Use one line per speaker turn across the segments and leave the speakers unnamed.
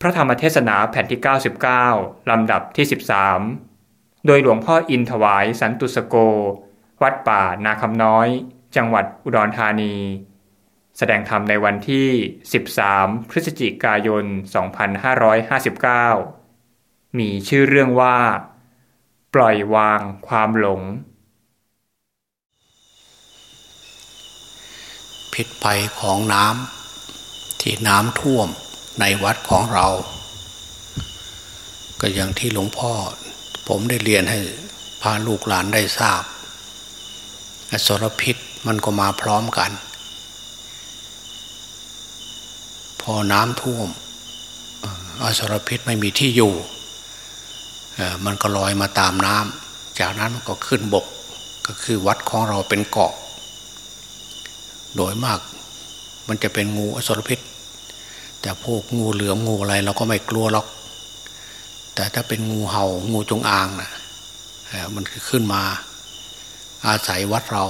พระธรรมเทศนาแผ่นที่ 99 ลำดับที่ 13 โดยหลวงพ่ออินถวายสันตุสโก วัดป่านาคำน้อย จังหวัดอุดรธานี แสดงธรรมในวันที่ 13 พฤศจิกายน 2559 มีชื่อเรื่องว่า ปล่อยวางความหลง
ผิดภัยของน้ำที่น้ำท่วม ในวัดของเรา ก็อย่างที่หลวงพ่อ ผมได้เรียนให้พาลูกหลานได้ทราบอสรพิษมันก็มาพร้อมกัน พอน้ำท่วมอสรพิษไม่มีที่อยู่ มันก็ลอยมาตามน้ำจากนั้นมันก็ขึ้นบกก็คือวัดของเราเป็นเกาะ โดยมากมันจะเป็นงูอสรพิษ แต่พวกงูเหลือมงูอะไรเราก็ไม่กลัวหรอก แต่ถ้าเป็นงูเห่างูจงอางนะมันคือขึ้นมาอาศัยวัดเรา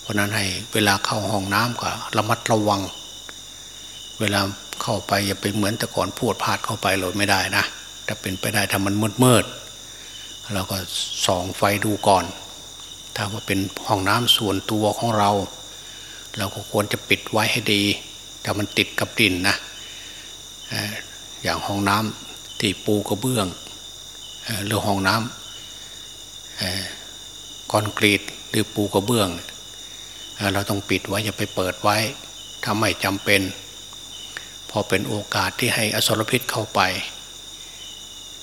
เพราะนั้นให้เวลาเข้าห้องน้ำก็ระมัดระวัง เวลาเข้าไปอย่าไปเหมือนแต่ก่อนพูดพาดเข้าไปเลยไม่ได้นะถ้าเป็นไปได้ถ้ามันมืดมืดเราก็ส่องไฟดูก่อน ถ้าว่าเป็นห้องน้ำส่วนตัวของเรา เราก็ควรจะปิดไว้ให้ดี แต่มันติดกับดินนะ อย่างห้องน้ำที่ปูกระเบื้องหรือห้องน้ำคอนกรีตหรือปูกระเบื้อง เราต้องปิดไว้อย่าไปเปิดไว้ถ้าไม่จำเป็น พอเป็นโอกาสที่ให้อสรพิษเข้าไป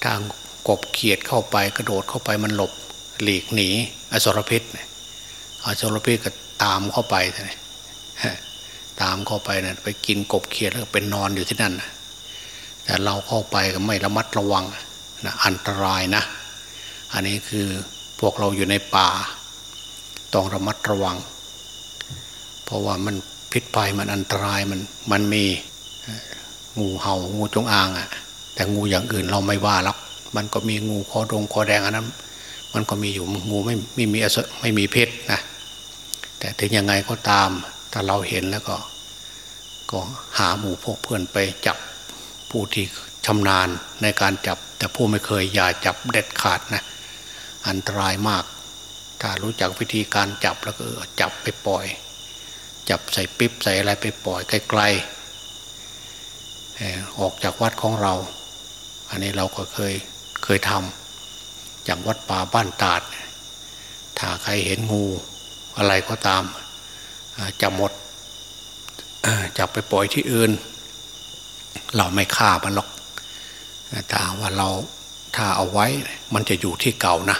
ทางกบเขียดเข้าไปกระโดดเข้าไปมันหลบหลีกหนีอสรพิษอสรพิษก็ตามเข้าไปตามเข้าไปนะไปกินกบเขียดแล้วเป็นนอนอยู่ที่นั่นนะ แต่เราเข้าไปก็ไม่ระมัดระวังนะอันตรายนะ อันนี้คือพวกเราอยู่ในป่า ต้องระมัดระวัง เพราะว่ามันพิษภัยมันอันตรายมันมันมีงูเห่างูจงอางอะ่ะ แต่งูอย่างอื่นเราไม่ว่าหรอกมันก็มีงูคอดงคอแดงอันนั้น มันก็มีอยู่งูไม่ไม่มีไม่มีเพชรนะแต่ถึงยังไงก็ตามถ้าเราเห็นแล้วก็ ก็หาหมู่พวกเพื่อนไปจับ ผู้ที่ชำนาญในการจับ แต่ผู้ไม่เคยอย่าจับเด็ดขาดนะอันตรายมาก ถ้ารู้จักวิธีการจับแล้วก็จับไปปล่อย จับใส่ปิ๊บใส่อะไรไปปล่อยไกลๆออกจากวัดของเรา อันนี้เราก็เคยเคยทำจากวัดป่าบ้านตาด ถ้าใครเห็นงูอะไรก็ตามจะหมดจับไปปล่อยที่อื่น เราไม่ฆ่ามันหรอกแต่ว่าเราถ้าเอาไว้มันจะอยู่ที่เก่านะ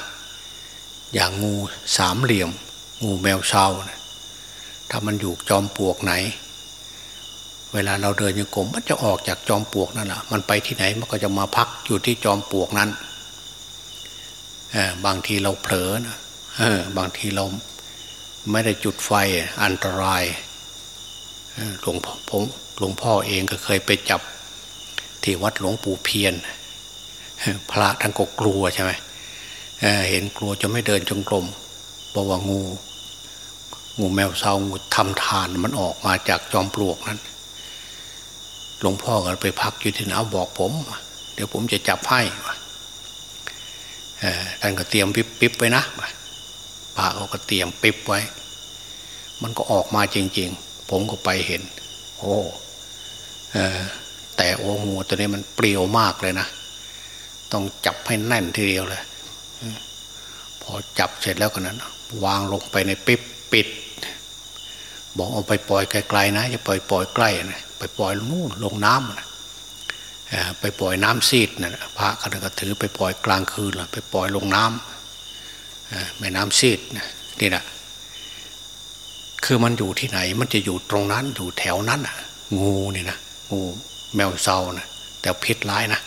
อย่างงูสามเหลี่ยม งูแมวเชานะถ้ามันอยู่จอมปลวกไหน เวลาเราเดินยังกลมมันจะออกจากจอมปลวกนั่นแหละมันไปที่ไหนมันก็จะมาพักอยู่ที่จอมปลวกนั้นบางทีเราเผลอนะบางทีเราไม่ได้จุดไฟอันตรายหลวงพ่อผมหลวงพ่อเองก็เคยไปจับ ที่วัดหลวงปู่เพียน พระท่านก็กลัวใช่ไหมเเห็นกลัวจะไม่เดินจงกรมบอกว่างู งูแมวเศร้างูทำทานมันออกมาจากจอมปลวกนั้น หลวงพ่อก็ไปพักอยู่ที่นั่นบอกผม เดี๋ยวผมจะจับให้ท่านก็เตรียมปิ๊บปิ๊บไว้นะพระเขาก็เตรียมปิ๊บไว้ มันก็ออกมาจริง ๆ ผมก็ไปเห็น โอ้ แต่โอ้งูตัวนี้มันเปรี้ยวมากเลยนะต้องจับให้แน่นทีเดียวเลยพอจับเสร็จแล้วกันนั้นวางลงไปในปิ๊บปิด บอกเอาไปปล่อยไกลๆนะอย่าปล่อยปล่อยใกล้นะไปปล่อยนู่นลงน้ำนะไปปล่อยน้ำซีดนะพระก็ถือไปปล่อยกลางคืนละไปปล่อยลงน้ำแม่น้ำซีดนี่แหละคือมันอยู่ที่ไหนมันจะอยู่ตรงนั้นอยู่แถวนั้นอะงูนี่นะงู แมวเซานะแต่พิษร้ายนะ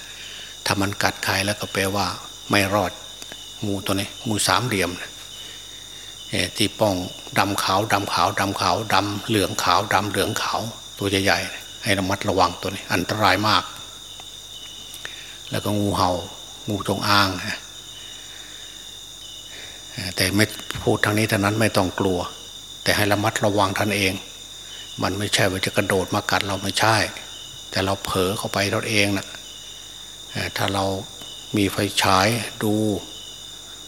ถ้ามันกัดใครแล้วก็แปลว่าไม่รอดงูตัวนี้งูสามเหลี่ยมนะที่ป้องดำขาวดำขาวดำขาวดำเหลืองขาวดำเหลืองขาวตัวใหญ่ๆให้ระมัดระวังตัวนี้ อันตรายมาก แล้วก็งูเหา่า งูจงอางนะแต่ไม่พูดทางนี้ทางนั้นไม่ต้องกลัว แต่ให้ระมัดระวังท่านเอง มันไม่ใช่ว่าจะกระโดดมากัดเราไม่ใช่ แต่เราเผลอเข้าไปเราเองนะถ้าเรามีไฟฉายดู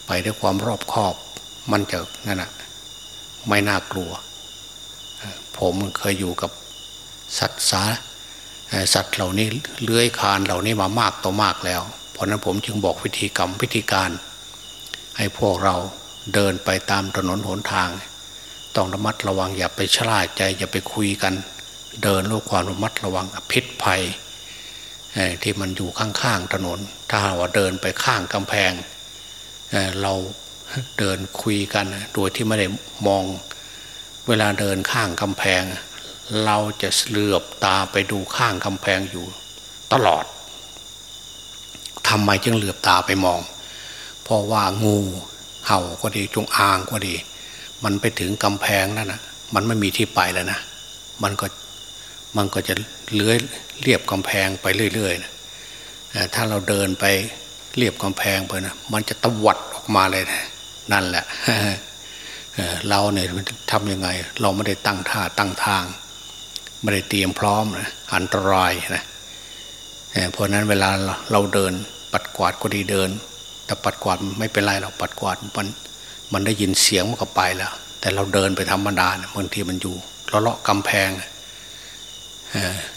ไปด้วยความรอบคอบ มันจะนั่นนะไม่น่ากลัว ผมเคยอยู่กับสัตว์สาสัตว์เหล่านี้เลื้อยคานเหล่านี้มามากต่อมากแล้ว เพราะนั้นผมจึงบอกวิธีกรรมวิธีการ ให้พวกเราเดินไปตามถนนหนทาง ต้องระมัดระวังอย่าไปชราใจอย่าไปคุยกัน เดินด้วยความระมัดระวังพิษภัยที่มันอยู่ข้างๆถนน ถ้าว่าเดินไปข้างกำแพงเราเดินคุยกันโดยที่ไม่ได้มอง เวลาเดินข้างกำแพง เราจะเหลือบตาไปดูข้างกำแพงอยู่ตลอดทำไมจึงเหลือบตาไปมอง เพราะว่างูเห่าก็ดีจงอางก็ดี มันไปถึงกำแพงนั่นนะมันไม่มีที่ไปแล้วนะ มันก็ มันก็จะเลื้อยเรียบกำแพงไปเรื่อยๆนะถ้าเราเดินไปเรียบกำแพงไปนะมันจะตวัดออกมาเลยนะนั่นแหละเราเนี่ยทำยังไง เราไม่ได้ตั้งท่าตั้งทาง ไม่ได้เตรียมพร้อมนะอันตรายนะเพราะนั้นเวลาเราเดินปัดกวาดก็ดีเดิน แต่ปัดกวาดไม่เป็นไรเราปัดกวาดมันมันได้ยินเสียงมันก็ไปแล้ว แต่เราเดินไปธรรมดาบางทีมันอยู่เลาะกำแพง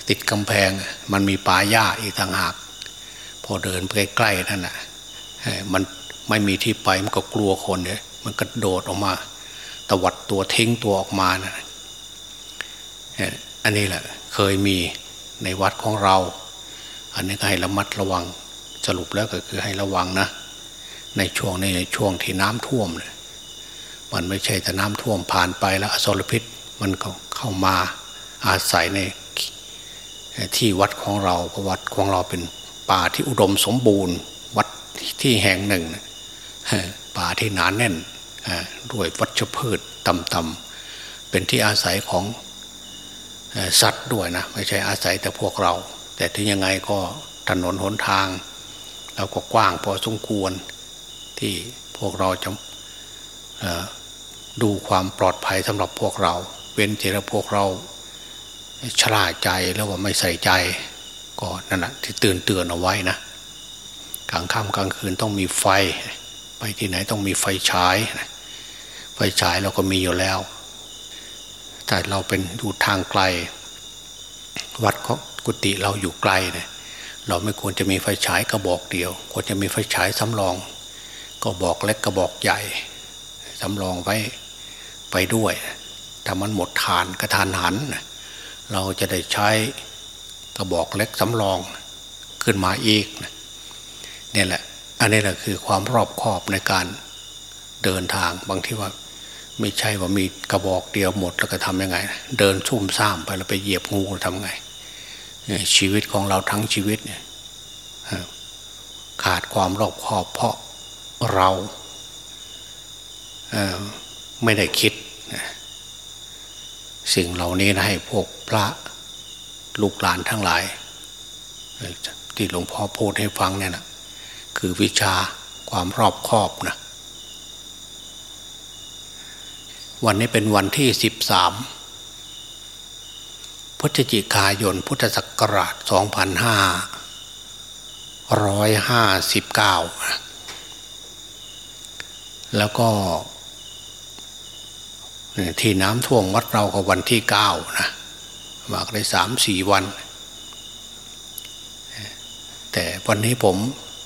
ติดกำแพงมันมีป่าหญ้าอีกต่างหาก พอเดินไปใกล้ๆนั่นน่ะมันไม่มีที่ไปมันก็กลัวคนเนี่ยมันก็โดดออกมา ตวัดตัวทิ้งตัวออกมานะอันนี้แหละเคยมีในวัดของเรา อันนี้ให้ระมัดระวังสรุปแล้วก็คือให้ระวังนะ ในช่วงในช่วงที่น้ำท่วมเนี่ยมันไม่ใช่แต่น้ำท่วมผ่านไปแล้วอสรพิษมันเข้ามาอาศัยใน ที่วัดของเราเพราะวัดของเราเป็นป่าที่อุดมสมบูรณ์ วัดที่แห่งหนึ่งป่าที่หนานแน่นด้วยวัชพืชต่ำๆเป็นที่อาศัยของสัตว์ด้วยนะไม่ใช่อาศัยแต่พวกเรา แต่ถึงยังไงก็ถนนหนทาง เราก็กว้างพอสมควรที่พวกเราจะดูความปลอดภัยสำหรับพวกเรา เว้นเจรพวกเรา ชราใจแล้วว่าไม่ใส่ใจ ก็นั่นแหะที่เตือนเตือนเอาไว้นะกลางค่ำกลางคืนต้องมีไฟ ไปที่ไหนต้องมีไฟฉาย ไฟฉายเราก็มีอยู่แล้ว แต่เราเป็นอยู่ทางไกล วัดกุฏิเราอยู่ไกลเนี่ยเราไม่ควรจะมีไฟฉายกระบอกเดียว ควรจะมีไฟฉายสำรอง ก็บอกเล็กกระบอกใหญ่สำรองไว้ไปด้วยถ้ามันหมดฐานกระทานหัน เราจะได้ใช้กระบอกเล็กสำรองขึ้นมาอีกเนี่ยแหละ อันนี้แหละคือความรอบคอบในการเดินทางบางที่ว่า ไม่ใช่ว่ามีกระบอกเดียวหมดแล้วก็ทำยังไง เดินชุ่มซ่ามไปแล้วไปเหยียบงูทำไง ชีวิตของเราทั้งชีวิตเนี่ยขาดความรอบคอบเพราะเราไม่ได้คิด สิ่งเหล่านี้นะให้พวกพระลูกหลานทั้งหลาย ที่หลวงพ่อพูดให้ฟังเนี่ยนะคือวิชาความรอบคอบนะวันนี้เป็นวันที่สิบสามพฤศจิกายนพุทธศักราชสองพันห้าร้อยห้าสิบเก้าแล้วก็ ที่น้ำท่วมวัดเราก็วันที่เก้านะมากได้สามสี่วัน แต่วันนี้ผม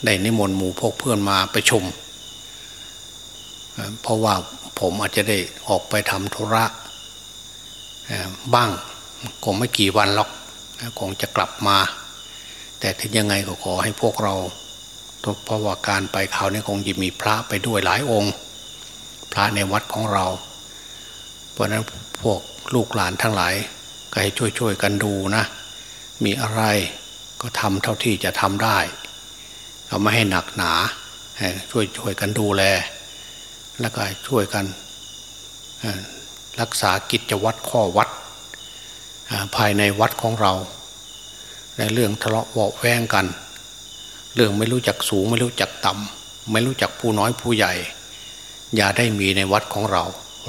ได้นิมนต์หมู่พกเพื่อนมาไปชมเพราะว่าผมอาจจะได้ออกไปทำธุระบ้างคงไม่กี่วันหรอกคงจะกลับมา แต่ถึงยังไงก็ขอให้พวกเราเพราะว่าการไปคราวนี้คงจะมีพระไปด้วยหลายองค์ พระในวัดของเรา เพราะนั้นพวกลูกหลานทั้งหลาย ก็ให้ช่วยๆกันดูนะ มีอะไรก็ทำเท่าที่จะทำได้เราไม่ให้หนักหนาช่วยช่วยกันดูแล แล้วก็ช่วยกันรักษากิจวัตรข้อวัด ภายในวัดของเรา ในเรื่องทะเลาะเวาแวงกัน เรื่องไม่รู้จักสูงไม่รู้จักต่ำไม่รู้จักผู้น้อยผู้ใหญ่ อย่าได้มีในวัดของเรา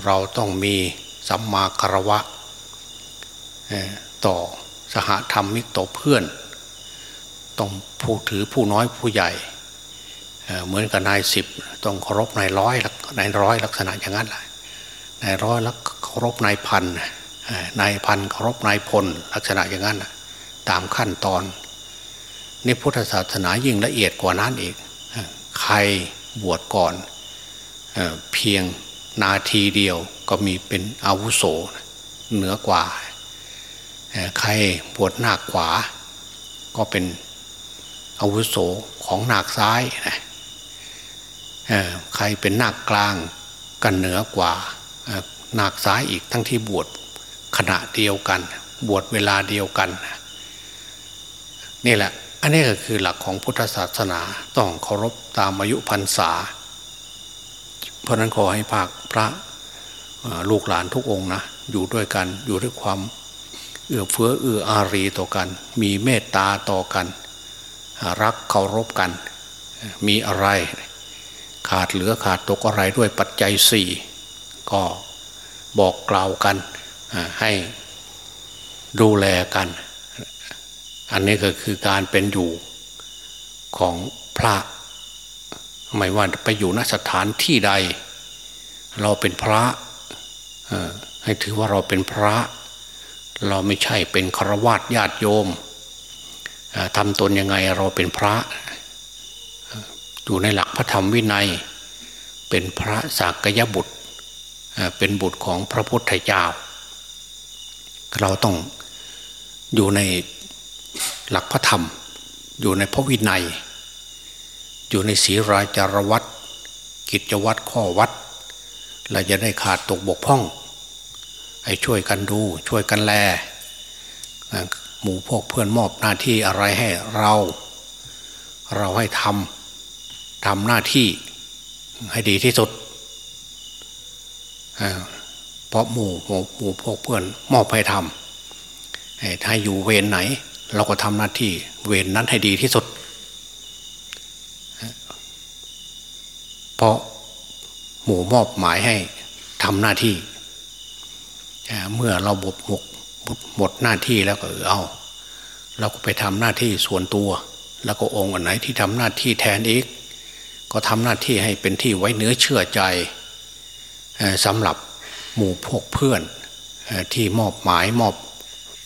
เราต้องมีสัมมาคารวะต่อสหธรรมิกต่อเพื่อน ต้องผู้ถือผู้น้อยผู้ใหญ่ เหมือนกับนายสิบต้องเคารพนายร้อยนายร้อยลักษณะอย่างนั้นแหละนายร้อยล้วเคารพนายพันนายพันเคารพนายพลลักษณะอย่างนั้นตามขั้นตอนนี่พุทธศาสนายิ่งละเอียดกว่านั้นอีก ใครบวชก่อนเอเพียง นาทีเดียวก็มีเป็นอาวุโสเหนือกว่า ใครบวชนาคขวา ก็เป็นอาวุโสของนาคซ้ายนะใครเป็นนาคกลางกันเหนือกว่านาคซ้ายอีกทั้งที่บวชขณะเดียวกัน บวชเวลาเดียวกัน นี่แหละ อันนี้ก็คือหลักของพุทธศาสนาต้องเคารพตามอายุพรรษา เพราะนั้นขอให้ภาคพระลูกหลานทุกองนะอยู่ด้วยกันอยู่ด้วยความเอื้อเฟื้อเอื้ออารีต่อกัน มีเมตตาต่อกัน รักเคารพกัน มีอะไร ขาดเหลือขาดตกอะไรด้วยปัจจัยสี่ก็บอกกล่าวกันให้ดูแลกัน อันนี้ก็คือการเป็นอยู่ของพระ ไม่ว่าไปอยู่ณสถานที่ใด เราเป็นพระให้ถือว่าเราเป็นพระ เราไม่ใช่เป็นครวญญาติโยมทำตนยังไงเราเป็นพระ อยู่ในหลักพระธรรมวินัย เป็นพระสากยบุตร เป็นบุตรของพระพุทธเจ้า เราต้องอยู่ในหลักพระธรรม อยู่ในพระวินัย อยู่ในศีราจารวัตกิจวัตรข้อวัดเราจะได้ขาดตกบกพร่อง ให้ช่วยกันดูช่วยกันแล หมู่พวกเพื่อนมอบหน้าที่อะไรให้เรา เราให้ทำทำหน้าที่ให้ดีที่สุดเพราะหมู่หมู่หมู่พวกเพื่อนมอบให้ทำถ้าอยู่เวรไหน เราก็ทำหน้าที่เวรนนั้นให้ดีที่สุด เพราะหมู่มอบหมายให้ทำหน้าที่ เมื่อเราบดหมกหมดหน้าที่แล้วก็เอา เราก็ไปทำหน้าที่ส่วนตัว แล้วก็องค์อันไหนที่ทำหน้าที่แทนอีก ก็ทำหน้าที่ให้เป็นที่ไว้เนื้อเชื่อใจสำหรับหมู่พวกเพื่อนที่มอบหมายมอบ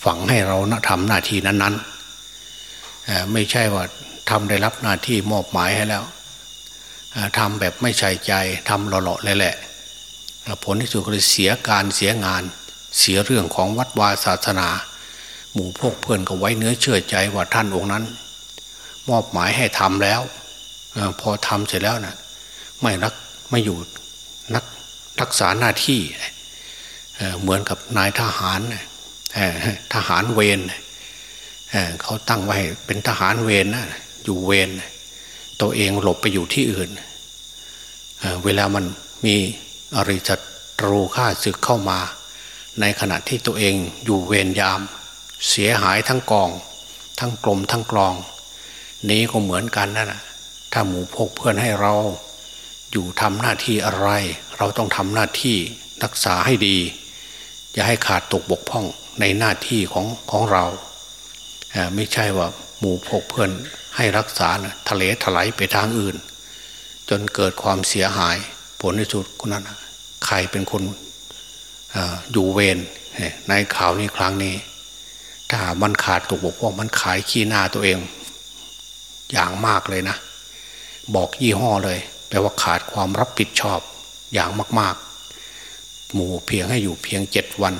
ฝังให้เราทำหน้าที่นั้นๆไม่ใช่ว่าทำได้รับหน้าที่มอบหมายให้แล้ว ทำแบบไม่ใช่ใจทำหล่อๆเลยแหละผลที่สุดก็เลยเสียการเสียงาน เสียเรื่องของวัดวาศาสนา หมู่พวกเพื่อนก็ไว้เนื้อเชื่อใจว่าท่านองค์นั้น มอบหมายให้ทำแล้วพอทำเสร็จแล้วนะไม่รักไม่อยู่นักรักษาหน้าที่เหมือนกับนายทหารทหารเวรเขาตั้งไว้เป็นทหารเวรนะอยู่เวร ตัวเองหลบไปอยู่ที่อื่นเวลามันมีอริจัตรูฆ่าศึกเข้ามา ในขณะที่ตัวเองอยู่เวรยาม เสียหายทั้งกอง ทั้งกลมทั้งกลอง นี้ก็เหมือนกันนั่นแหะถ้าหมูพกเพื่อนให้เรา อยู่ทำหน้าที่อะไร เราต้องทำหน้าที่รักษาให้ดี อย่าให้ขาดตกบกพร่องในหน้าที่ของของเรา ไม่ใช่ว่า หมู่พกเพื่อนให้รักษานะทะเลถลายไปทางอื่น จนเกิดความเสียหาย ผลในสุดคนนั้นใครเป็นคนออยู่เวรในข่าวนี้ครั้งนี้ ถ้ามันขาดตกบกพร่องมันขายขี้หน้าตัวเอง อย่างมากเลยนะ บอกยี่ห้อเลย แปลว่าขาดความรับผิดชอบอย่างมาก ๆ หมู่เพียงให้อยู่เพียงเจ็ดวัน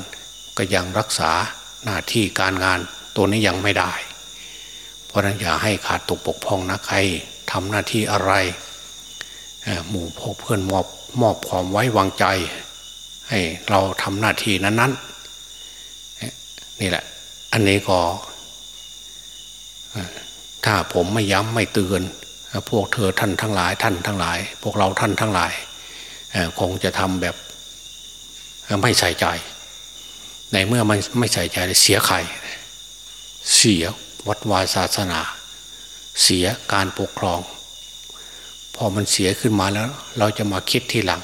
ก็ยังรักษาหน้าที่การงานตัวนี้ยังไม่ได้ เพราะนั้นอย่าให้ขาดตกปกพร่องนะใครทำหน้าที่อะไรหมู่พกเพื่อนมอบมอบความไว้วางใจ ให้เราทำหน้าที่นั้นๆนี่แหละ อันนี้ก็ ถ้าผมไม่ย้ำไม่เตือนพวกเธอท่านทั้งหลายท่านทั้งหลาย พวกเราท่านทั้งหลายคงจะทำแบบไม่ใส่ใจ ในเมื่อมันไม่ใส่ใจเสียใครเสีย วัดวาศาสนา เสียการปกครอง พอมันเสียขึ้นมาแล้ว เราจะมาคิดทีหลัง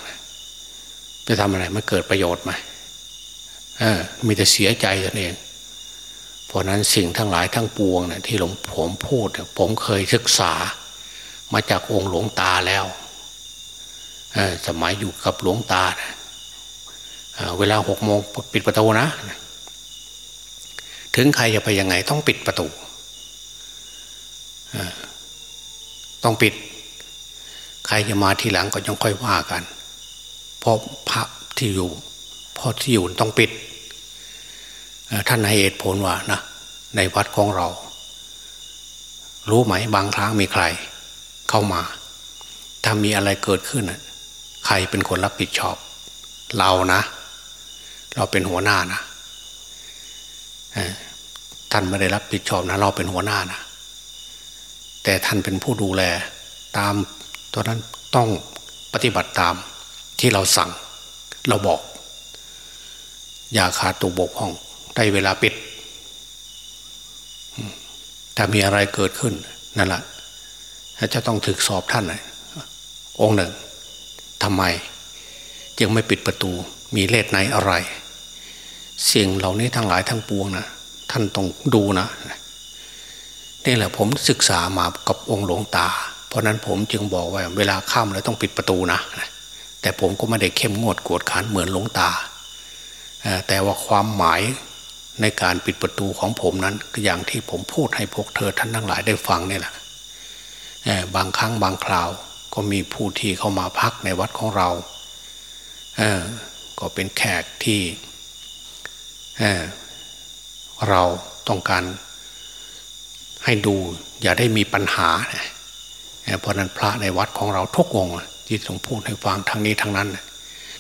จะทำอะไรมันเกิดประโยชน์ไหมเออมีแต่เสียใจตัวเอง เพราะนั้นสิ่งทั้งหลายทั้งปวงเนี่ยที่หลวงผมพูด ผมเคยศึกษา มาจากองค์หลวงตาแล้วสมัยอยู่กับหลวงตานะเวลาหกโมงปิดประตูนะ ถึงใครจะไปยังไงต้องปิดประตู ต้องปิด ใครจะมาทีหลังก็ยังค่อยว่ากัน เพราะพระที่อยู่พ่อที่อยู่ต้องปิด ท่านให้เหตุผลว่านะในวัดของเรา รู้ไหมบางครั้งมีใคร เข้ามา ถ้ามีอะไรเกิดขึ้นใครเป็นคนรับผิดชอบ เรานะ เราเป็นหัวหน้านะท่านไม่ได้รับผิดชอบนะ เราเป็นหัวหน้านะ แต่ท่านเป็นผู้ดูแล ตามตอนนั้นต้องปฏิบัติตามที่เราสั่ง เราบอก อย่าขาดตัวบกห้อง ได้เวลาปิด ถ้ามีอะไรเกิดขึ้นนั่นแหละจะต้องถึกสอบท่านเลยองค์หนึ่งทำไมยังไม่ปิดประตู มีเลขไหนอะไร สิ่งเหล่านี้ทั้งหลายทั้งปวงนะท่านต้องดูนะ นี่แหละผมศึกษามากับองค์หลวงตา เพราะนั้นผมจึงบอกว่าเวลาข้ามแล้วต้องปิดประตูนะ แต่ผมก็ไม่ได้เข้มงวดกวดขันเหมือนหลวงตา แต่ว่าความหมายในการปิดประตูของผมนั้นอย่างที่ผมพูดให้พวกเธอท่านทั้งหลายได้ฟังนี่แหละบางครั้งบางคราวก็มีผู้ที่เข้ามาพักในวัดของเราเก็เป็นแขกที่เเราต้องการ ให้ดูอย่าได้มีปัญหาเพราะนั้นพระในวัดของเราทุกองค์ที่ทรงพูดให้ฟังทางนี้ทางนั้น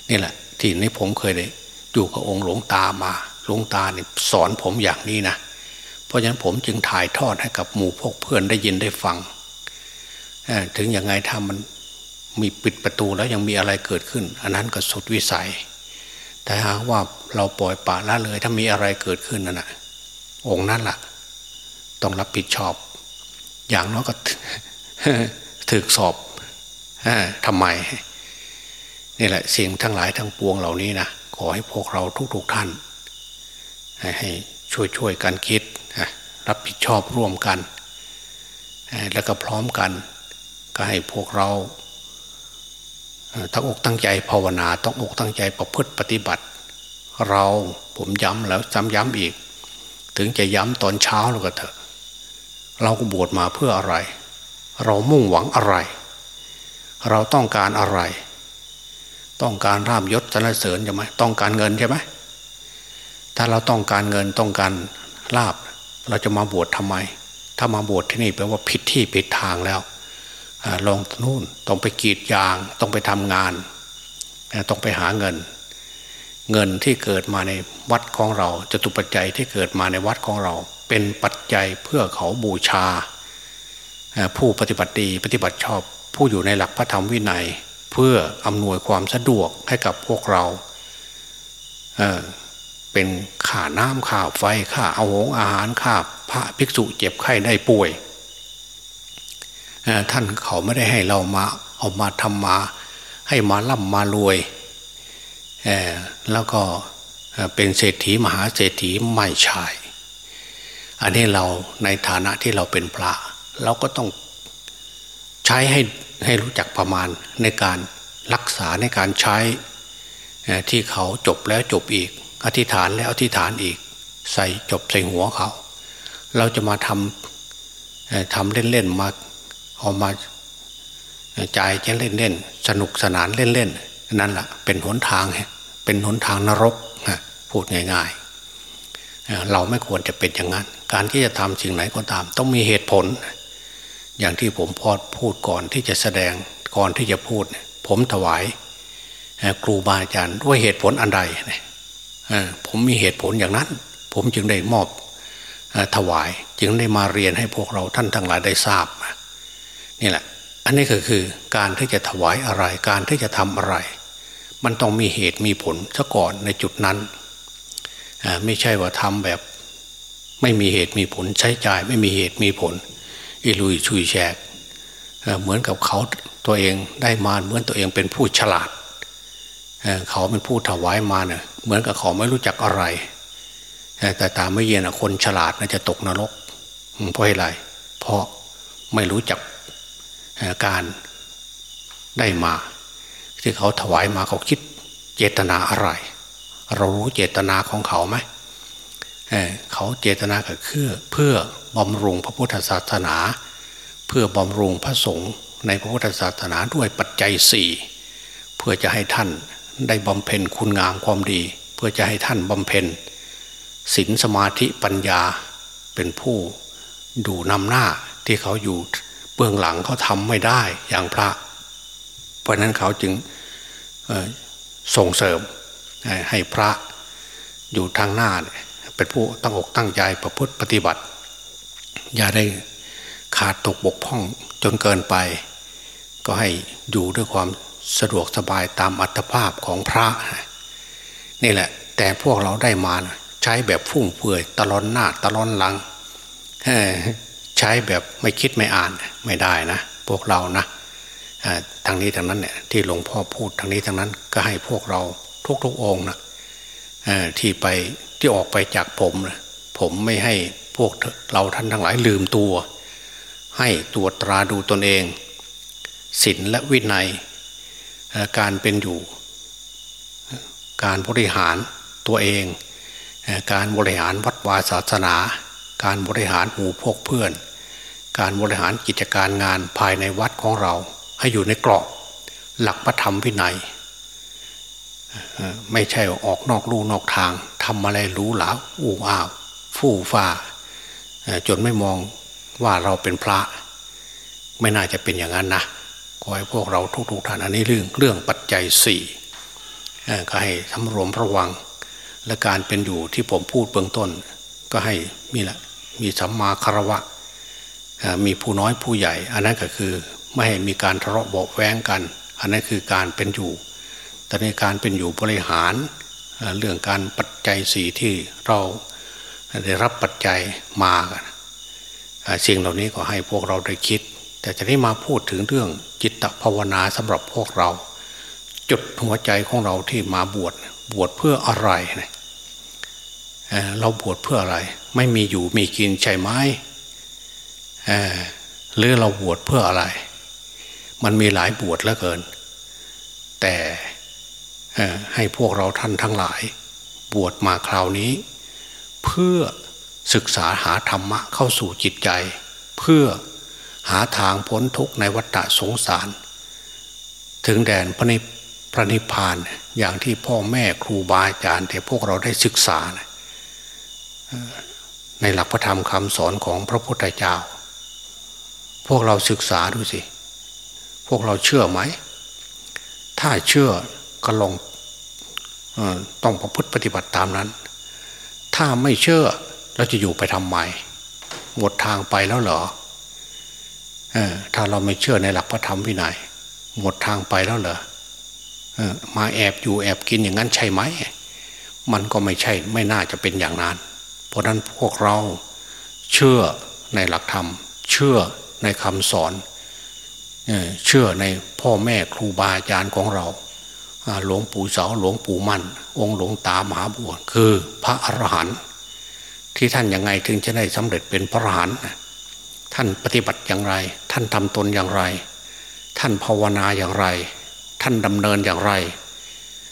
นี่แหละ ที่นี้ผมเคยได้อยู่กับองค์หลวงตามาหลวงตาเนี่ยสอนผมอย่างนี้นะเพราะฉะนั้นผมจึงถ่ายทอดให้กับหมู่พวกเพื่อนได้ยินได้ฟังถึงยังไงถ้ามันมีปิดประตูแล้วยังมีอะไรเกิดขึ้น อันนั้นก็สุดวิสัย แต่หากว่าเราปล่อยปละละเลยถ้ามีอะไรเกิดขึ้นนั่นแหะองค์นั้นละ่ะ ต้องรับผิดชอบ อย่างน้อยก็ถึกสอบทำไมนี่แหละสิ่งทั้งหลายทั้งปวงเหล่านี้นะขอให้พวกเราทุกๆทท่าน ให้ช่วยๆกันคิดรับผิดชอบร่วมกัน แล้วก็พร้อมกัน ก็ให้พวกเราตั้งอกตั้งใจภาวนาต้องอกตั้งใจประพฤติปฏิบัติ เราผมย้ำแล้วจำย้ำอีก ถึงจะย้ำตอนเช้าแล้วก็เถอะ เราก็บวชมาเพื่ออะไร เรามุ่งหวังอะไร เราต้องการอะไร ต้องการราบยศสรรเสริญใช่ไหมต้องการเงินใช่ไหมถ้าเราต้องการเงินต้องการลาบ เราจะมาบวชทำไม ถ้ามาบวชที่นี่แปลว่าผิดที่ผิดทางแล้วลองนู่นต้องไปกีดยาง ต้องไปทำงาน ต้องไปหาเงิน เงินที่เกิดมาในวัดของเราจตุปัจจัยที่เกิดมาในวัดของเรา เป็นปัจจัยเพื่อเขาบูชา ผู้ปฏิบัติดีปฏิบัติชอบผู้อยู่ในหลักพระธรรมวินัย เพื่ออำนวยความสะดวกให้กับพวกเราเเป็นค่าน้ำค่าไฟค่าเอาหงอาหารค่าพระภิกษุเจ็บไข้ได้ป่วยท่านเขาไม่ได้ให้เรามาเอามาทำมา ให้มาล่ำมารวย แล้วก็เป็นเศรษฐีมหาเศรษฐีไม่ใช่อันนี้เราในฐานะที่เราเป็นพระ เราก็ต้องใช้ให้ให้รู้จักประมาณในการรักษาในการใช้ที่เขาจบแล้วจบอีก อธิษฐานแล้วอธิษฐานอีก ใส่จบใส่หัวเขา เราจะมาทำทำเล่นๆมาเอามาจ่ายจะเล่นๆสนุกสนานเล่นๆนั่นแหละเป็นหนทาง เป็นหนทางนรกพูดง่ายๆ เราไม่ควรจะเป็นอย่างนั้น การที่จะทำสิ่งไหนก็ตาม ต้องมีเหตุผล อย่างที่ผมพอดพูดก่อนที่จะแสดงก่อนที่จะพูด ผมถวายครูบาอาจารย์ด้วยเหตุผลอันใดผมมีเหตุผลอย่างนั้น ผมจึงได้มอบถวาย จึงได้มาเรียนให้พวกเราท่านทั้งหลายได้ทราบนี่แหละ อันนี้ก็คือการที่จะถวายอะไร การที่จะทำอะไร มันต้องมีเหตุมีผลซะก่อนในจุดนั้น ไม่ใช่ว่าทำแบบ ไม่มีเหตุมีผลใช้จ่าย ไม่มีเหตุมีผลอิลุยชุยแฉกเหมือนกับเขาตัวเองได้มาเหมือนตัวเองเป็นผู้ฉลาดเขาเป็นผู้ถวายมาเนี่ยเหมือนกับเขาไม่รู้จักอะไร แต่ตาไม่เย็นคนฉลาดน่าจะตกนรกเพราะอะไรเพราะไม่รู้จักการได้มา ที่เขาถวายมาเขาคิดเจตนาอะไร เรารู้เจตนาของเขาไหมเเขาเจตนาก็คือเพื่อบำรุงพระพุทธศาสนา เพื่อบำรุงพระสงฆ์ในพระพุทธศาสนาด้วยปัจจัยสี่เพื่อจะให้ท่านได้บำเพ็ญคุณงามความดี เพื่อจะให้ท่านบำเพ็ญศีลสมาธิปัญญาเป็นผู้ดูนำหน้าที่เขาอยู่เบื้องหลังเขาทำไม่ได้อย่างพระ เพราะนั้นเขาจึงส่งเสริมให้พระอยู่ทางหน้าเป็นผู้ตั้งอกตั้งใจประพฤติปฏิบัติ อย่าได้ขาดตกบกพร่องจนเกินไป ก็ให้อยู่ด้วยความสะดวกสบายตามอัตภาพของพระ นี่แหละ แต่พวกเราได้มาใช้แบบฟุ่มเฟือยตลอนหน้าตลอนหลังใช้แบบไม่คิดไม่อ่านไม่ได้นะ พวกเรานะ ทางนี้ทางนั้นเนี่ยที่หลวงพ่อพูดทางนี้ทางนั้นก็ให้พวกเราทุกๆองนะที่ไปที่ออกไปจากผมนะผมไม่ให้พวกเราท่านทั้งหลายลืมตัว ให้ตัวตราดูตนเองศีลและวินัย การเป็นอยู่ การบริหารตัวเอง การบริหารวัดวาศาสนา การบริหารหมู่พกเพื่อน การบริหารกิจการงานภายในวัดของเรา ให้อยู่ในกรอบหลักพระธรรมวินัยไม่ใช่ออกนอกลู่นอกทางทำอะไรรู้หลาอู่อ้าวฟู่ฟ้าจนไม่มองว่าเราเป็นพระ ไม่น่าจะเป็นอย่างนั้นนะขอให้พวกเราทุกๆท่านอันนี้เรื่องเรื่องปัจจัยสี่ก็ให้ทำรวมระวัง และการเป็นอยู่ที่ผมพูดเบื้องต้น ก็ให้มีละมีสัมมาคารวะมีผู้น้อยผู้ใหญ่ อันนั้นก็คือ ไม่ให้มีการทะเลาะเบาแวงกัน อันนั้นคือการเป็นอยู่ แต่ในการเป็นอยู่บริหารเรื่องการปัจจัยสี่ที่เราได้รับปัจจัยมาสิ่งเหล่านี้ก็ให้พวกเราได้คิด แต่จะได้มาพูดถึงเรื่องจิตภาวนาสำหรับพวกเรา จุดหัวใจของเราที่มาบวชบวชเพื่ออะไรนะเราบวชเพื่ออะไร ไม่มีอยู่มีกินใช่ไหมหรือเราบวชเพื่ออะไร มันมีหลายบวชแล้วเกิน แต่ให้พวกเราท่านทั้งหลาย บวชมาคราวนี้ เพื่อศึกษาหาธรรมะเข้าสู่จิตใจ เพื่อหาทางพ้นทุกข์ในวัฏสงสาร ถึงแดนพระนิพระนิพพานอย่างที่พ่อแม่ครูบาอาจารย์แต่พวกเราได้ศึกษา ในหลักพระธรรมคำสอนของพระพุทธเจ้า พวกเราศึกษาดูสิ พวกเราเชื่อไหม ถ้าเชื่อก็ลองต้องประพฤติปฏิบัติตามนั้น ถ้าไม่เชื่อเราจะอยู่ไปทำไม หมดทางไปแล้วเหรอถ้าเราไม่เชื่อในหลักพระธรรมวินัย หมดทางไปแล้วเหรอมาแอบอยู่แอบกินอย่างนั้นใช่ไหม มันก็ไม่ใช่ไม่น่าจะเป็นอย่างนั้น เพราะนั้นพวกเราเชื่อในหลักธรรม เชื่อในคำสอน เชื่อในพ่อแม่ครูบาอาจารย์ของเราหลวงปู่เสาหลวงปู่มั่น องค์หลวงตามหาบัวคือพระอรหันต์ที่ท่านยังไงถึงจะได้สำเร็จเป็นพระอรหันต์ท่านปฏิบัติอย่างไร ท่านทำตนอย่างไร ท่านภาวนาอย่างไร ท่านดำเนินอย่างไร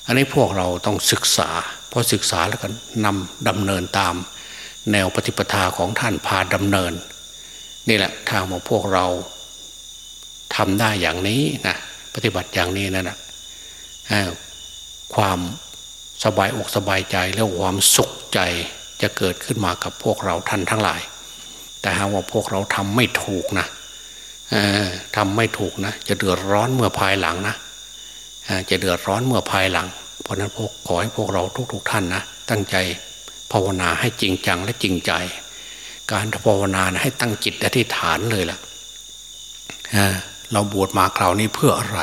อันนี้พวกเราต้องศึกษาพอศึกษาแล้วก็นำดำเนินตาม แนวปฏิปทาของท่านพาดำเนิน นี่แหละทางของพวกเรา ทำได้อย่างนี้นะปฏิบัติอย่างนี้นั่นนะความสบายอกสบายใจและความสุขใจจะเกิดขึ้นมากับพวกเราท่านทั้งหลาย แต่หากว่าพวกเราทำไม่ถูกนะทำไม่ถูกนะ จะเดือดร้อนเมื่อภายหลังนะจะเดือดร้อนเมื่อภายหลัง เพราะนั้นพวกขอให้พวกเราทุกๆท่านนะตั้งใจภาวนาให้จริงจังและจริงใจ การภาวนานะให้ตั้งจิตอธิษฐานเลยล่ะ เราบวชมาคราวนี้เพื่ออะไร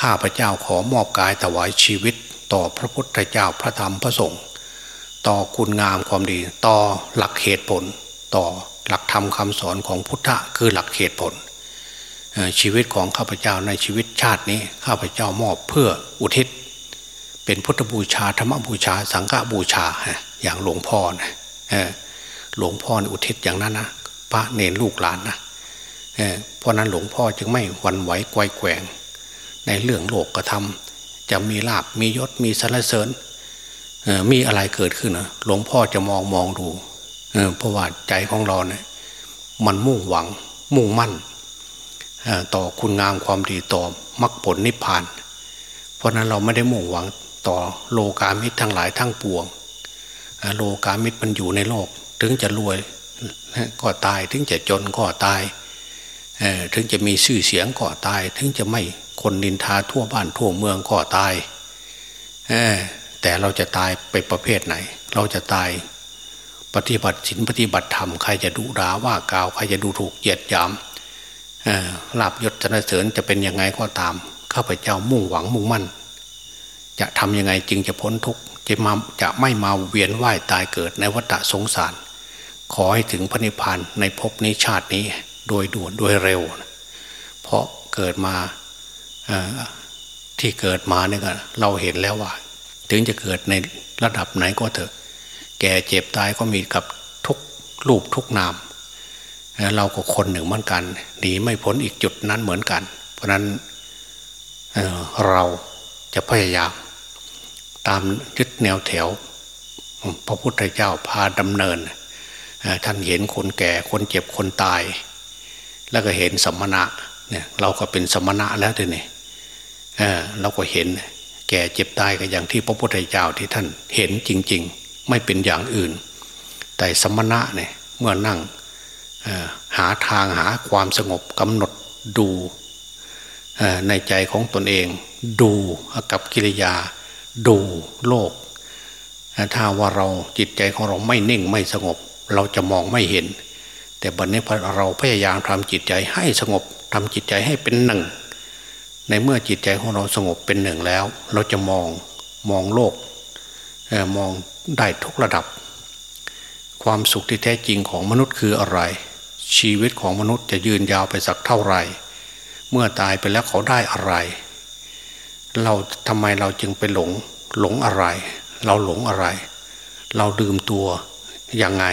ข้าพเจ้าขอมอบกายถวายชีวิต ต่อพระพุทธเจ้าพระธรรมพระสงฆ์ต่อคุณงามความดี ต่อหลักเหตุผล ต่อหลักธรรมคาสอนของพุทธะคือหลักเหตุผล ชีวิตของข้าพเจ้าในชีวิตชาตินี้ ข้าพเจ้ามอบเพื่ออุทิศ เป็นพุทธบูชาธรรมบูชา สังฆบูชาอย่างหลวงพ่อนะหลวงพ่ออุทิศอย่างนั้นนะพระเนรลูกหลานนะ เพราะนั้นหลวงพ่อจึงไม่หวั่นไหวไกวแกว่ง ในเรื่องโลกกระทำจะมีลาบมียศมีสรรเสริญมีอะไรเกิดขึ้นนะหลวงพ่อจะมองมองดูเพราะว่าใจของเราเนี่ยมันมุ่งหวังมุ่งมั่นต่อคุณงามความดีต่อมรรคผลนิพพาน เพราะนั้นเราไม่ได้มุ่งหวังต่อโลกามิตรทั้งหลายทั้งปวง โลกามิตรมันอยู่ในโลก ถึงจะรวยก็ตายถึงจะจนก็ตาย ถึงจะมีชื่อเสียงก็ตาย ถึงจะไม่คนนินทาทั่วบ้านทั่วเมืองก็ตายแต่เราจะตายไปประเภทไหน เราจะตายปฏิบัติศีลปฏิบัติธรรมใครจะดูด่าว่ากล่าวใครจะดูถูกเหยียดหยามลาบยศจนะเสริญจะเป็นยังไงก็ตามข้าพเจ้ามุ่งหวังมุ่งมั่น จะทำยังไงจึงจะพ้นทุกข์จะมาจะไม่มาเวียนว่ายตายเกิดในวัฏสงสาร ขอให้ถึงพระนิพพานในภพนี้ชาตินี้ โดยด่วนโดยเร็ว เพราะเกิดมาที่เกิดมาเนี่ยเราเห็นแล้วว่า ถึงจะเกิดในระดับไหนก็เถอะ แก่เจ็บตายก็มีกับทุกรูปทุกนามเราก็คนหนึ่งเหมือนกันหนีไม่พ้นอีกจุดนั้นเหมือนกัน เพราะนั้นเเราจะพยายาม ตามยึดแนวแถว พระพุทธเจ้าพาดำเนิน ท่านเห็นคนแก่คนเจ็บคนตาย แล้วก็เห็นสมณะเนี่ยเราก็เป็นสมณะแล้วทีนี้เราก็เห็น แก่เจ็บตายก็อย่างที่พระพุทธเจ้าที่ท่านเห็นจริง ๆ ไม่เป็นอย่างอื่น แต่สมณะเนี่ยเมื่อนั่งหาทางหาความสงบกำหนดดูในใจของตนเอง ดูกับกิริยา ดูโลก ถ้าว่าเราจิตใจของเราไม่นิ่งไม่สงบ เราจะมองไม่เห็น แต่บัดนี้เราพยายามทำจิตใจให้สงบทำจิตใจให้เป็นหนึ่ง ในเมื่อจิตใจของเราสงบเป็นหนึ่งแล้ว เราจะมองมองโลกมองได้ทุกระดับ ความสุขที่แท้จริงของมนุษย์คืออะไร ชีวิตของมนุษย์จะยืนยาวไปสักเท่าไหร่ เมื่อตายไปแล้วเขาได้อะไร เราทำไมเราจึงไปหลงหลงอะไร เราหลงอะไร เราดื่มตัวยังไง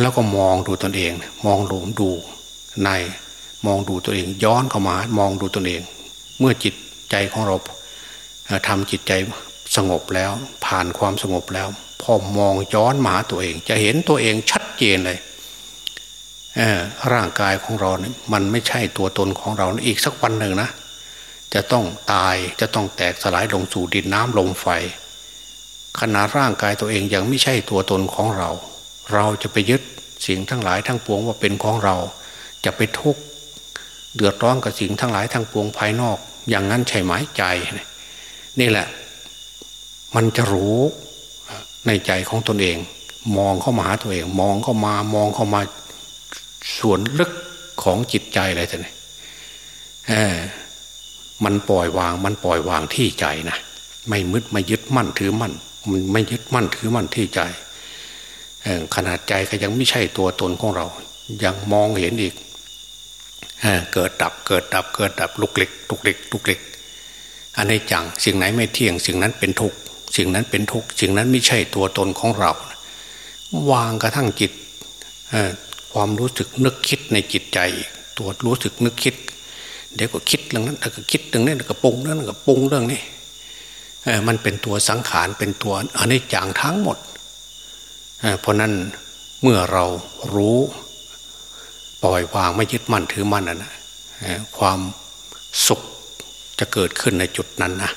แล้วก็มองดูตนเอง มองหลงดูในมองดูตัวเอง ย้อนเข้ามามองดูตนเอง เมื่อจิตใจของเราทำจิตใจสงบแล้ว ผ่านความสงบแล้ว พอมองย้อนมาตัวเอง จะเห็นตัวเองชัดเจนเลยร่างกายของเราเนี่ยมันไม่ใช่ตัวตนของเราอีกสักวันหนึ่งนะจะต้องตายจะต้องแตกสลายลงสู่ดินน้ำลมไฟขณะร่างกายตัวเองยังไม่ใช่ตัวตนของเรา เราจะไปยึดสิ่งทั้งหลายทั้งปวงว่าเป็นของเรา จะไปทุกข์เดือดร้อนกับสิ่งทั้งหลายทั้งปวงภายนอก อย่างนั้นใช่ไหมใจ นี่แหละ มันจะรู้ในใจของตนเอง มองเข้ามาหาตัวเอง มองเข้ามามองเข้ามาส่วนลึกของจิตใจอะไรท่านมันปล่อยวาง มันปล่อยวางที่ใจนะไม่มึดไม่ยึดมั่นถือมั่นมันไม่ยึดมั่นถือมั่นที่ใจ ขนาดใจก็ยังไม่ใช่ตัวตนของเรา ยังมองเห็นอีกเกิดดับเกิดดับเกิดดับลุกเล็กลุกเล็กลุกเล็กอันนี้จังสิ่งไหนไม่เที่ยง สิ่งนั้นเป็นทุกข์สิ่งนั้นเป็นทุกข์สิ่งนั้นไม่ใช่ตัวตนของเรา วางกระทั่งจิตความรู้สึกนึกคิดในจิตใจ ตัวรู้สึกนึกคิด เดี๋ยวก็คิดเรื่องนั้นแล้วก็คิดเรื่องนี้แล้วก็ปรุงเรื่องนั้นก็ปรุงเรื่องนี้มันเป็นตัวสังขารเป็นตัวอนิจจังทั้งหมด เพราะนั้นเมื่อเรารู้ปล่อยวางไม่ยึดมั่นถือมั่นนะความสุขจะเกิดขึ้นในจุดนั้นนะ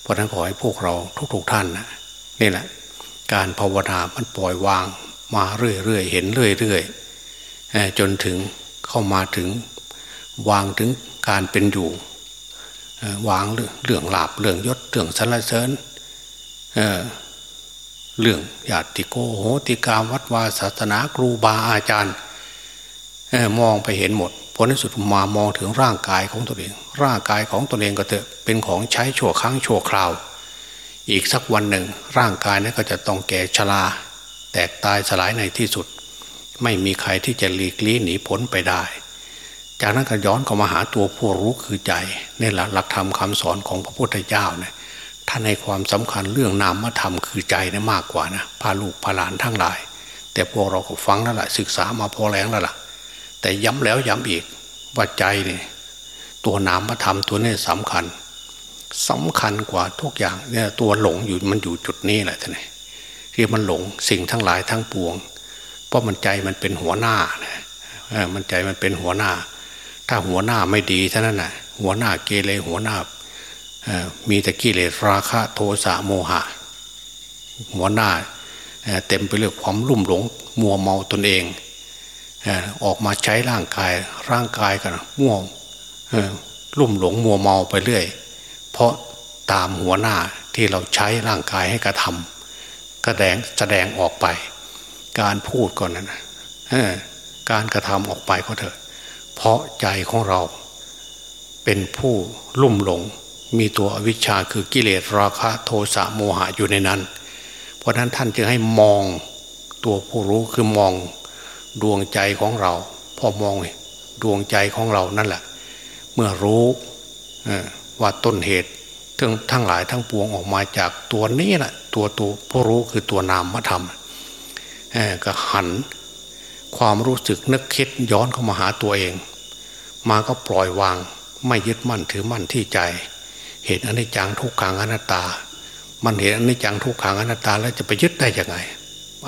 เพราะนั้นขอให้พวกเราทุกๆท่านนะนี่แหละ การภาวนามันปล่อยวางมาเรื่อยๆเห็นเรื่อยๆจนถึงเข้ามาถึงวางถึงการเป็นอยู่วางเรื่องเรื่องลาบเรื่องยศเรื่องสรรเสริญ เรื่องญาติโกโหติกาวัดวาศาสนาครูบาอาจารย์มองไปเห็นหมดผลในสุดมามองถึงร่างกายของตัวเอง ร่างกายของตัวเองก็เถอะเป็นของใช้ชั่วครั้งชั่วคราว อีกสักวันหนึ่ง ร่างกายนั้นก็จะต้องแก่ชราแตกตายสลายในที่สุด ไม่มีใครที่จะหลีกลี่หนีพ้นไปได้ จากนั้นก็ย้อนเข้ามาหาตัวผู้รู้คือใจนี่แหละหลักธรรมคาสอนของพระพุทธเจ้าเนี่ย ท่านให้ความสำคัญเรื่องนามธรรมคือใจนะมากกว่านะพาลูกพาหลานทั้งหลาย แต่พวกเราก็ฟังแล้วล่ะศึกษามาพอแรงแล้วล่ะ แต่ย้ำแล้วย้ำอีกว่าใจเนี่ยตัวนามธรรมตัวนี้สำคัญสำคัญกว่าทุกอย่างเนี่ยตัวหลงอยู่มันอยู่จุดนี้แหละท่านที่มันหลงสิ่งทั้งหลายทั้งปวง เพราะมันใจมันเป็นหัวหน้านะมันใจมันเป็นหัวหน้า ถ้าหัวหน้าไม่ดีเท่านั้นน่ะหัวหน้าเกเรหัวหน้า มีแต่กิเลสราคะโทสะโมหะ หัวหน้าเต็มไปด้วยความลุ่มหลงมัวเมาตนเองออกมาใช้ร่างกายร่างกายกันม่วงลุ่มหลงมัวเมาไปเรื่อย เพราะตามหัวหน้าที่เราใช้ร่างกายให้กระทำกระแดงแสดงออกไป การพูดก่อนนะการกระทำออกไปก็เถอะ เพราะใจของเราเป็นผู้ลุ่มหลง มีตัวอวิชชาคือกิเลสราคะโทสะโมหะอยู่ในนั้น เพราะนั้นท่านจึงให้มองตัวผู้รู้คือมองดวงใจของเรา พอมองดวงใจของเรานั่นแหละ เมื่อรู้ว่าต้นเหตุทั้งทั้งหลายทั้งปวงออกมาจากตัวนี้แหละตัวตัวผู้รู้คือตัวนามธรรมก็หันความรู้สึกนึกคิดย้อนเข้ามาหาตัวเอง มาก็ปล่อยวางไม่ยึดมั่นถือมั่นที่ใจ เห็นอนิจจังทุกขังอนัตตา มันเห็นอนิจจังทุกขังอนัตตาแล้วจะไปยึดได้ยังไง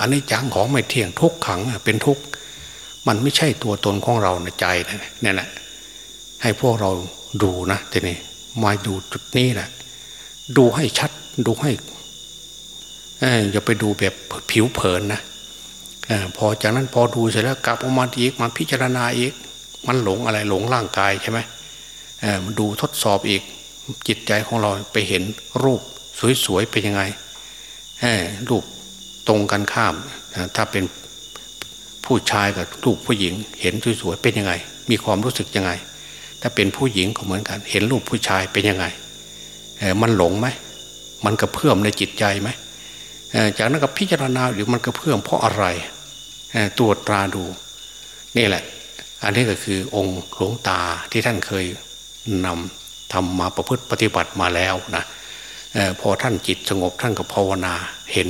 อนิจจังของไม่เที่ยงทุกขังเป็นทุกมันไม่ใช่ตัวตนของเราในใจนี่แหละให้พวกเราดูนะทีนี้มาดูจุดนี้แหละดูให้ชัดดูให้อย่าไปดูแบบผิวเผินนะอพอจากนั้นพอดูเสร็จแล้วกลับออกมาอีกมาพิจารณาอีก มันหลงอะไรหลงร่างกายใช่ไหมมันดูทดสอบอีก จิตใจของเราไปเห็นรูปสวยๆเป็นยังไงรูปตรงกันข้าม ถ้าเป็นผู้ชายกับรูปผู้หญิง เห็นสวยๆเป็นยังไง มีความรู้สึกยังไง ถ้าเป็นผู้หญิงก็เหมือนกัน เห็นรูปผู้ชายเป็นยังไงมันหลงไหมมันกระเพื่อมในจิตใจไหมจากนั้นก็พิจารณาหรือมันกระเพื่อมเพราะอะไรตรวจตราดู นี่แหละ อันนี้ก็คือองค์หลวงตาที่ท่านเคยนำ ทำมาประพฤติปฏิบัติมาแล้วนะอพอท่านจิตสงบท่านก็ภาวนาเห็น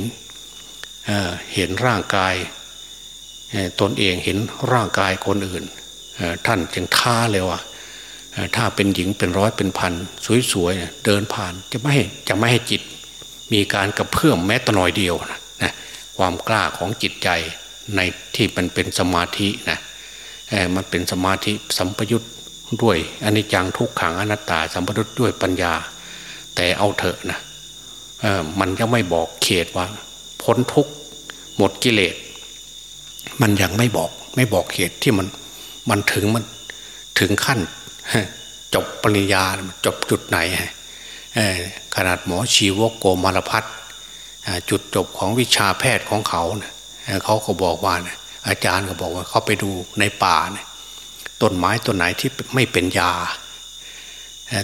เเห็นร่างกายตนเองเห็นร่างกายคนอื่น ท่านจึงท้าเลยว่าถ้าเป็นหญิงเป็นร้อยเป็นพันสวยๆเดินผ่านจะไม่ให้จะไม่ให้จิต มีการกระเพื่อมแม้แต่น้อยเดียวนะนะความกล้าของจิตใจในที่มันเป็นสมาธินะมันเป็นสมาธิสัมปยุต ด้วยอนิจจังทุกขังอนัตตาสัมปยุตด้วยปัญญา แต่เอาเถอะนะมันยังไม่บอกเขตว่า พ้นทุกหมดกิเลส มันยังไม่บอก ไม่บอกเขตที่มันมันถึงมันถึงขั้นจบปริญญาจบจุดไหนขนาดหมอชีวกโกมารพัฒจุดจบของวิชาแพทย์ของเขา เขาก็บอกว่าอาจารย์ก็บอกว่าเขาไปดูในป่าเนี่ย ต้นไม้ต้นไหนที่ไม่เป็นยา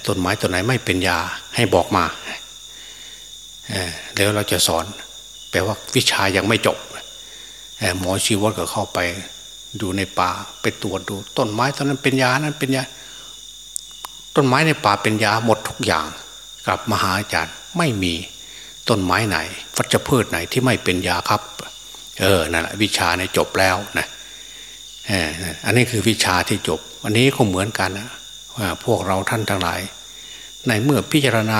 ต้นไม้ต้นไหนไม่เป็นยาให้บอกมาเดี๋ยวเราจะสอน แปลว่าวิชายังไม่จบหมอชีวตก็เข้าไปดูในป่าไปตรวจดู ต้นไม้ต้นนั้นเป็นยานั้นเป็นยาต้นไม้ในป่าเป็นยาหมดทุกอย่างกลับมาหาอาจารย์ไม่มีต้นไม้ไหนฟัชพืชไหนที่ไม่เป็นยาครับ เออนั่นแหละวิชาในจบแล้วนะ อันนี้คือวิชาที่จบ อันนี้ก็เหมือนกันนะว่าพวกเราท่านทั้งหลาย ในเมื่อพิจารณา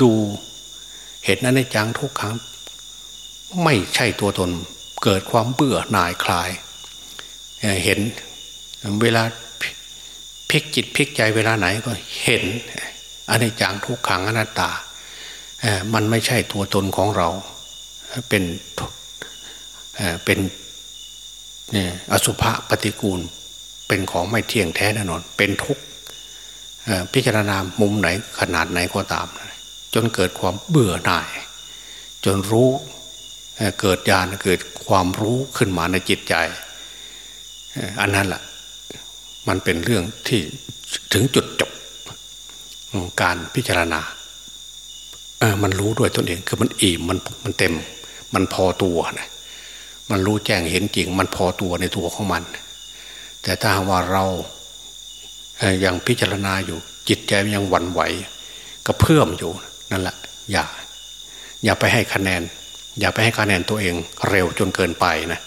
ดูเห็นอนิจจังทุกครั้งไม่ใช่ตัวตนเกิดความเบื่อหน่ายคลาย เห็นเวลาพลิกจิตพลิกใจเวลาไหนก็เห็นอนิจจังทุกขังอนัตตา มันไม่ใช่ตัวตนของเรา เป็นเป็น อสุภะปฏิกูลเป็นของไม่เที่ยงแท้แน่นอน เป็นทุกข์พิจารณามุมไหนขนาดไหนก็ตาม จนเกิดความเบื่อหน่าย จนรู้เกิดญาณเกิดความรู้ขึ้นมาในจิตใจ อันนั้นแหละมันเป็นเรื่องที่ถึงจุดจบการพิจารณามันรู้ด้วยตนเองคือมันอิ่มมันมันเต็ม มันพอตัวนะ มันรู้แจ้งเห็นจริง มันพอตัวในตัวของมัน แต่ถ้าว่าเรายังพิจารณาอยู่ จิตใจยังหวั่นไหวก็เพิ่มอยู่นั่นแหละอย่า อย่าไปให้คะแนน อย่าไปให้คะแนนตัวเองเร็วจนเกินไปนะ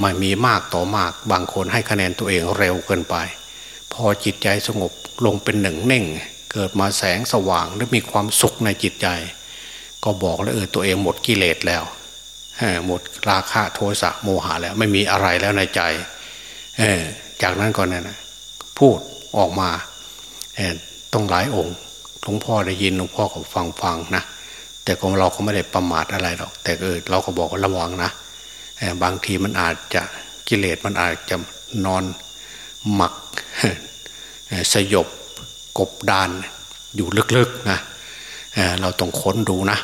ไม่มีมากต่อมากบางคนให้คะแนนตัวเองเร็วเกินไป พอจิตใจสงบลงเป็นหนึ่งเน่ง เกิดมาแสงสว่างหรือมีความสุขในจิตใจ ก็บอกแล้วเออตัวเองหมดกิเลสแล้ว หมดราคะโทสะโมหะแล้วไม่มีอะไรแล้วในใจจากนั้นก่อนนะพูดออกมาต้องหลายองค์หลวงพ่อได้ยินหลวงพ่อก็ฟังฟังนะแต่ของเราก็ไม่ได้ประมาทอะไรหรอก แต่เออเราก็บอกระวังนะบางทีมันอาจจะกิเลสมันอาจจะนอนหมักสยบกบดานอยู่ลึกๆนะเราต้องค้นดูนะ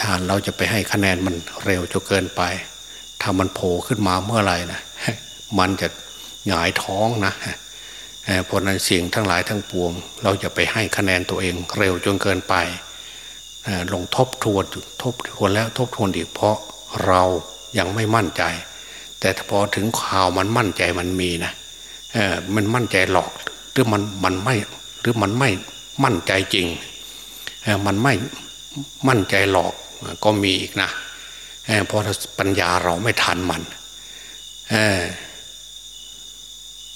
ถ้าเราจะไปให้คะแนนมันเร็วจนเกินไป ถ้ามันโผล่ขึ้นมาเมื่อไหร่นะมันจะหงายท้องนะเพราะนั้นสิ่งทั้งหลายทั้งปวง เราจะไปให้คะแนนตัวเองเร็วจนเกินไปลงทบทวนทบทวนแล้วทบทวนอีกเพราะเรายังไม่มั่นใจ แต่พอถึงข่าวมันมั่นใจมันมีนะมันมั่นใจหลอกหรือมันมันไม่หรือมันไม่มั่นใจจริงมันไม่ มั่นใจหลอกก็มีอีกนะเพราะปัญญาเราไม่ทันมัน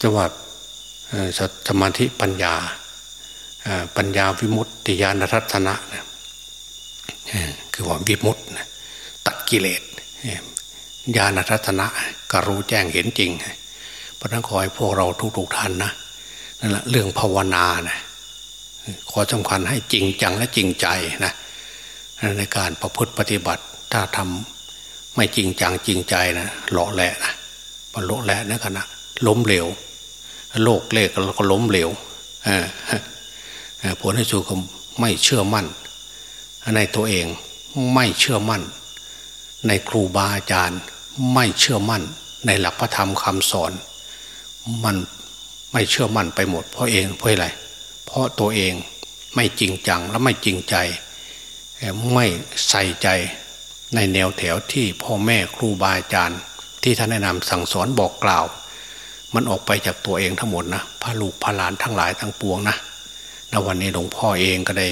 จะว่าสมาธิปัญญาปัญญาวิมุตติญาณทัศนะคือว่าวิมุตติตัดกิเลสญาณทัศนะก็รู้แจ้งเห็นจริงเพราะนั้นขอให้พวกเราทุกๆท่านนะนั่นแหละเรื่องภาวนานะขอสำคัญให้จริงจังและจริงใจนะ ในการประพฤติปฏิบัติ ถ้าทำไม่จริงจังจริงใจนะหล่อแหละนะพอโลแหละนะขณะล้มเหลวโลกเลกแล้วก็ล้มเหลวผลให้สู่ก็ไม่เชื่อมั่น ในตัวเองไม่เชื่อมั่น ในครูบาอาจารย์ ไม่เชื่อมั่น ในหลักพระธรรมคำสอน มันไม่เชื่อมั่นไปหมดเพราะเองเพราะอะไรเพราะตัวเองไม่จริงจังและไม่จริงใจ ไม่ใส่ใจในแนวแถวที่พ่อแม่ครูบาอาจารย์ ที่ท่านแนะนำสั่งสอนบอกกล่าว มันออกไปจากตัวเองทั้งหมดนะพระลูกพระหลานทั้งหลายทั้งปวงนะในวันนี้หลวงพ่อเองก็ได้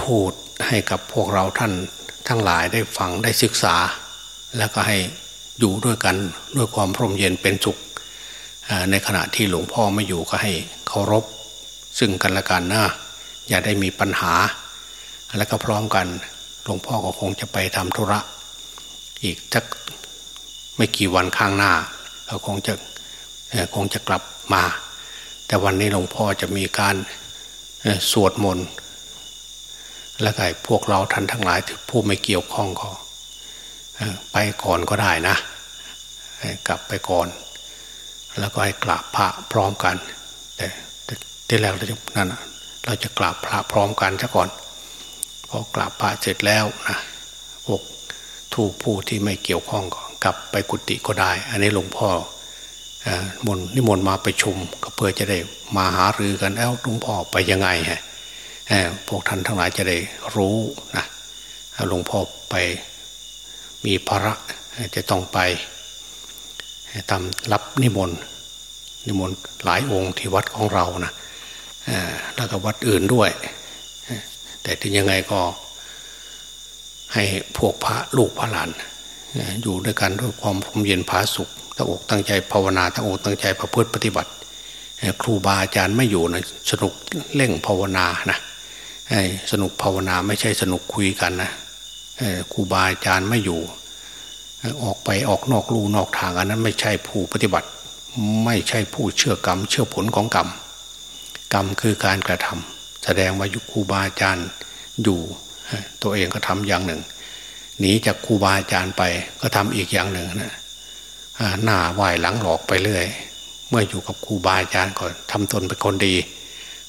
พูดให้กับพวกเราท่านทั้งหลายได้ฟังได้ศึกษา แล้วก็ให้อยู่ด้วยกันด้วยความพร่มเย็นเป็นสุข ในขณะที่หลวงพ่อไม่อยู่ก็ให้เคารพ ซึ่งกันและกันนะอย่าได้มีปัญหา แล้วก็พร้อมกันหลวงพ่อก็คงจะไปทำธุระ อีกสักไม่กี่วันข้างหน้าก็คงจะคงจะกลับมา แต่วันนี้หลวงพ่อจะมีการสวดมนต์แล้วก็พวกเราท่านทั้งหลายผู้ไม่เกี่ยวข้องก็ไปก่อนก็ได้นะกลับไปก่อน แล้วก็ให้กราบพระพร้อมกัน แต่ที่แรกเราจะนั่นเราจะกราบพระพร้อมกันซะก่อน พอกราบพระเสร็จแล้วนะพวกทูกผู้ที่ไม่เกี่ยวข้องก็กลับไปกุฏิก็ได้ อันนี้หลวงพ่อมนนิมนต์มาไปชุมก็เพื่อจะได้มาหารือกันแล้วหลวงพ่อไปยังไงฮะพวกท่านทั้งหลายจะได้รู้นะหลวงพ่อไปมีภาระจะต้องไปทำรับนิมนต์นิมนต์หลายองค์ที่วัดของเรานะแล้วก็วัดอื่นด้วย แต่ที่ยังไงก็ให้พวกพระลูกพระหลานอยู่ด้วยกันด้วยความพรมเย็นผาสุขตั้งอกตั้งใจภาวนาตั้งอกตั้งใจประพฤติปฏิบัติ ครูบาอาจารย์ไม่อยู่นะสนุกเล่งภาวนานะสนุกภาวนาไม่ใช่สนุกคุยกันนะครูบาอาจารย์ไม่อยู่ ออกไปออกนอกลูนอกทางอันนั้นไม่ใช่ผู้ปฏิบัติ ไม่ใช่ผู้เชื่อกรรม เชื่อผลของกรรม กรรมคือการกระทำ แสดงว่ายุครูบาอาจารย์อยู่ ตัวเองก็ทำอย่างหนึ่งหนีจากครูบาอาจารย์ไปก็ทำอีกอย่างหนึ่งนะหน้าไหวหลังหลอกไปเรื่อย เมื่ออยู่กับครูบาอาจารย์ก่อนทำตนเป็นคนดี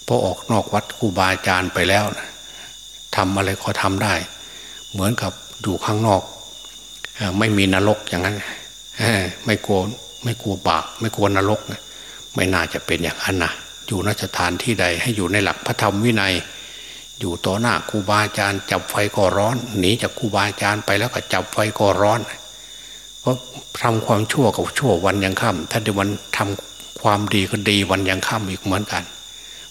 พอออกนอกวัดครูบาอาจารย์ไปแล้วนะทำอะไรก็ทำได้ เหมือนกับอยู่ข้างนอกไม่มีนรกอย่างนั้นไม่กลัวไม่กลัวบาปไม่กลัวนรกไม่น่าจะเป็นอย่างนั้นนะ อยู่นสถานที่ใดให้อยู่ในหลักพระธรรมวินัย อยู่ต่อหน้าครูบาอาจารย์จับไฟก็ร้อนหนีจากครูบาอาจารย์ไปแล้วก็จับไฟก็ร้อน เพราะทำความชั่วกับชั่ววันยังค่ำถ้าในวันทำความดีก็ดีวันยังค่ำอีกเหมือนกัน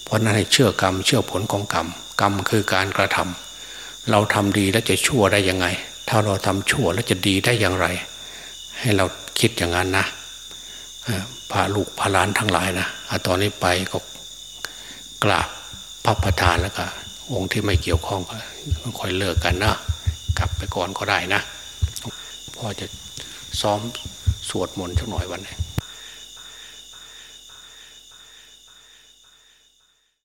เพราะนั้นให้เชื่อกรรมเชื่อผลของกรรมกรรมคือการกระทำเราทำดีแล้วจะชั่วได้ยังไง ถ้าเราทำชั่วแล้วจะดีได้อย่างไร ให้เราคิดอย่างนั้นนะ พาลูกพาหลานทั้งหลายนะอะตอนนี้ไปก็กราบพระประธานแล้วก็องค์ที่ไม่เกี่ยวข้องก็ค่อยเลิกกันนะกลับไปก่อนก็ได้นะพ่อจะซ้อมสวดมนต์สักหน่อยวันนี้